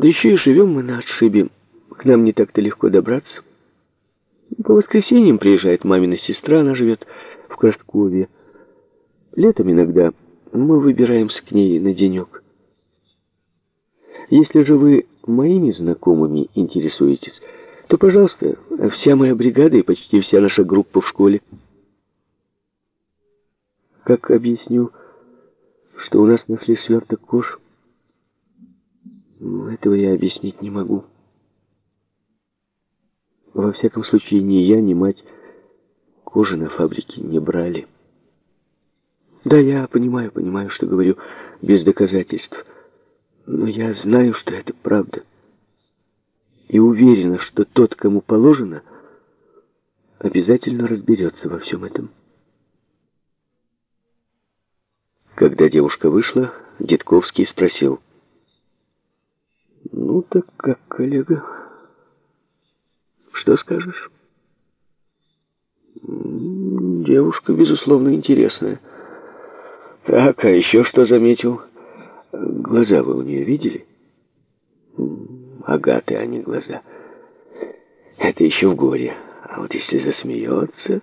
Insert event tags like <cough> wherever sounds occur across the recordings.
Да еще и живем мы на отшибе. К нам не так-то легко добраться. По воскресеньям приезжает мамина сестра, она живет в Красткове. Летом иногда мы выбираемся к ней на денек. Если же вы моими знакомыми интересуетесь, то, пожалуйста, вся моя бригада и почти вся наша группа в школе. Как объясню, что у нас нашли сверток кож? Этого я объяснить не могу. Во всяком случае, ни я, ни мать кожи на фабрике не брали. Да, я понимаю, понимаю, что говорю без доказательств. Но я знаю, что это правда. И уверена, что тот, кому положено, обязательно разберется во всем этом. Когда девушка вышла, Дедковский спросил. «Ну так как, коллега? Что скажешь?» «Девушка, безусловно, интересная. Так, а еще что заметил?» Глаза вы у нее видели? Агаты, а не глаза. Это еще в горе. А вот если засмеется...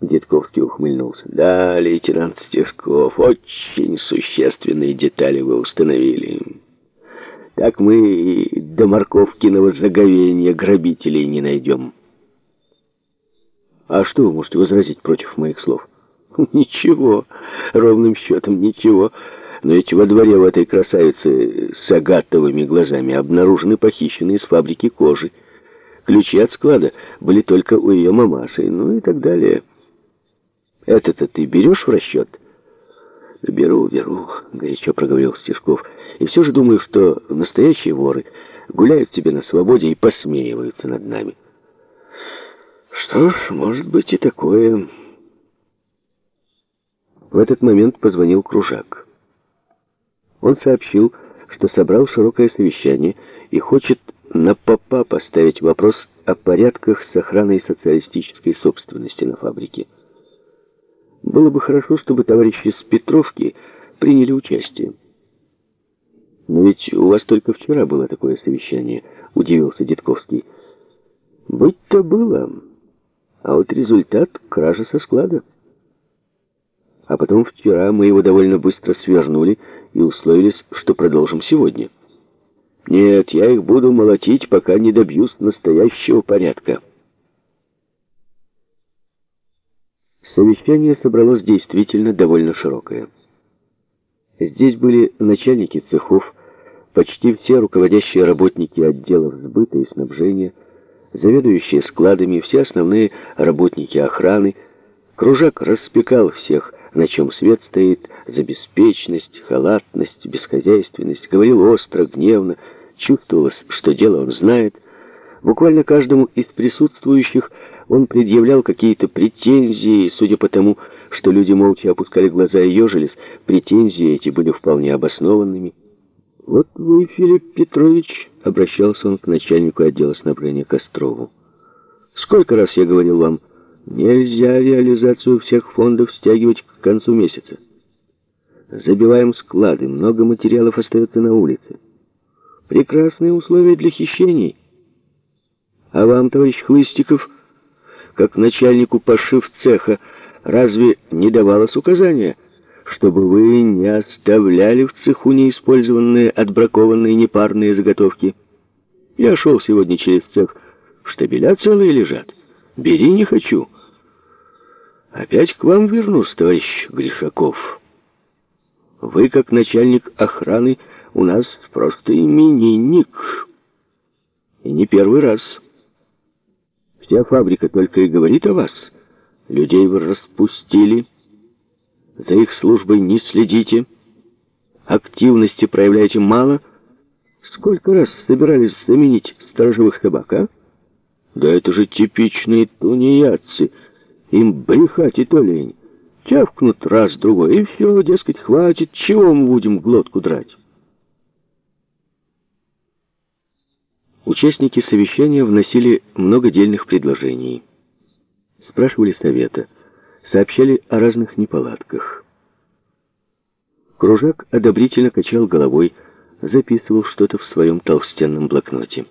Дедковский ухмыльнулся. Да, лейтенант Стешков, очень существенные детали вы установили. Так мы до морковкиного заговения грабителей не найдем. А что вы можете возразить против моих слов? <laughs> Ничего, ровным счетом ничего. Но ведь во дворе в этой красавице с агатовыми глазами обнаружены похищенные с фабрики кожи. Ключи от склада были только у ее мамаши, ну и так далее. Это-то ты берешь в расчет? Беру, беру, горячо проговорил Стешков. И все же думаю, что настоящие воры гуляют себе на свободе и посмеиваются над нами. Что ж, может быть и такое. В этот момент позвонил Кружак. Он сообщил, что собрал широкое совещание и хочет на попа поставить вопрос о порядках с охраной социалистической собственности на фабрике. Было бы хорошо, чтобы товарищи с Петровки приняли участие. «Но ведь у вас только вчера было такое совещание», — удивился Дедковский. «Быть-то было, а вот результат — кража со склада». А потом вчера мы его довольно быстро свернули и условились, что продолжим сегодня. Нет, я их буду молотить, пока не добьюсь настоящего порядка. Совещание собралось действительно довольно широкое. Здесь были начальники цехов, почти все руководящие работники отделов сбыта и снабжения, заведующие складами, все основные работники охраны. Кружак распекал всех, на чем свет стоит, за беспечность, халатность, бесхозяйственность, говорил остро, гневно, чувствовалось, что дело он знает. Буквально каждому из присутствующих он предъявлял какие-то претензии, судя по тому, что люди молча опускали глаза и ежились, претензии эти были вполне обоснованными. «Вот вы, Филипп Петрович», — обращался он к начальнику отдела снабжения Кострову, — «сколько раз я говорил вам, — Нельзя реализацию всех фондов стягивать к концу месяца. Забиваем склады, много материалов остается на улице. Прекрасные условия для хищений. А вам, товарищ Хлыстиков, как начальнику пошив цеха, разве не давалось указания, чтобы вы не оставляли в цеху неиспользованные, отбракованные непарные заготовки? Я шел сегодня через цех, штабеля целые лежат. Бери не хочу. Опять к вам вернусь, товарищ Гришаков. Вы, как начальник охраны, у нас просто именинник. И не первый раз. Вся фабрика только и говорит о вас. Людей вы распустили, за их службой не следите, активности проявляете мало. Сколько раз собирались заменить сторожевых собак, а? Да это же типичные тунеядцы — им брехать и то лень. Чавкнут раз-другой, и все, дескать, хватит. Чего мы будем глотку драть? Участники совещания вносили много дельных предложений. Спрашивали совета, сообщали о разных неполадках. Кружак одобрительно качал головой, записывал что-то в своем толстенном блокноте.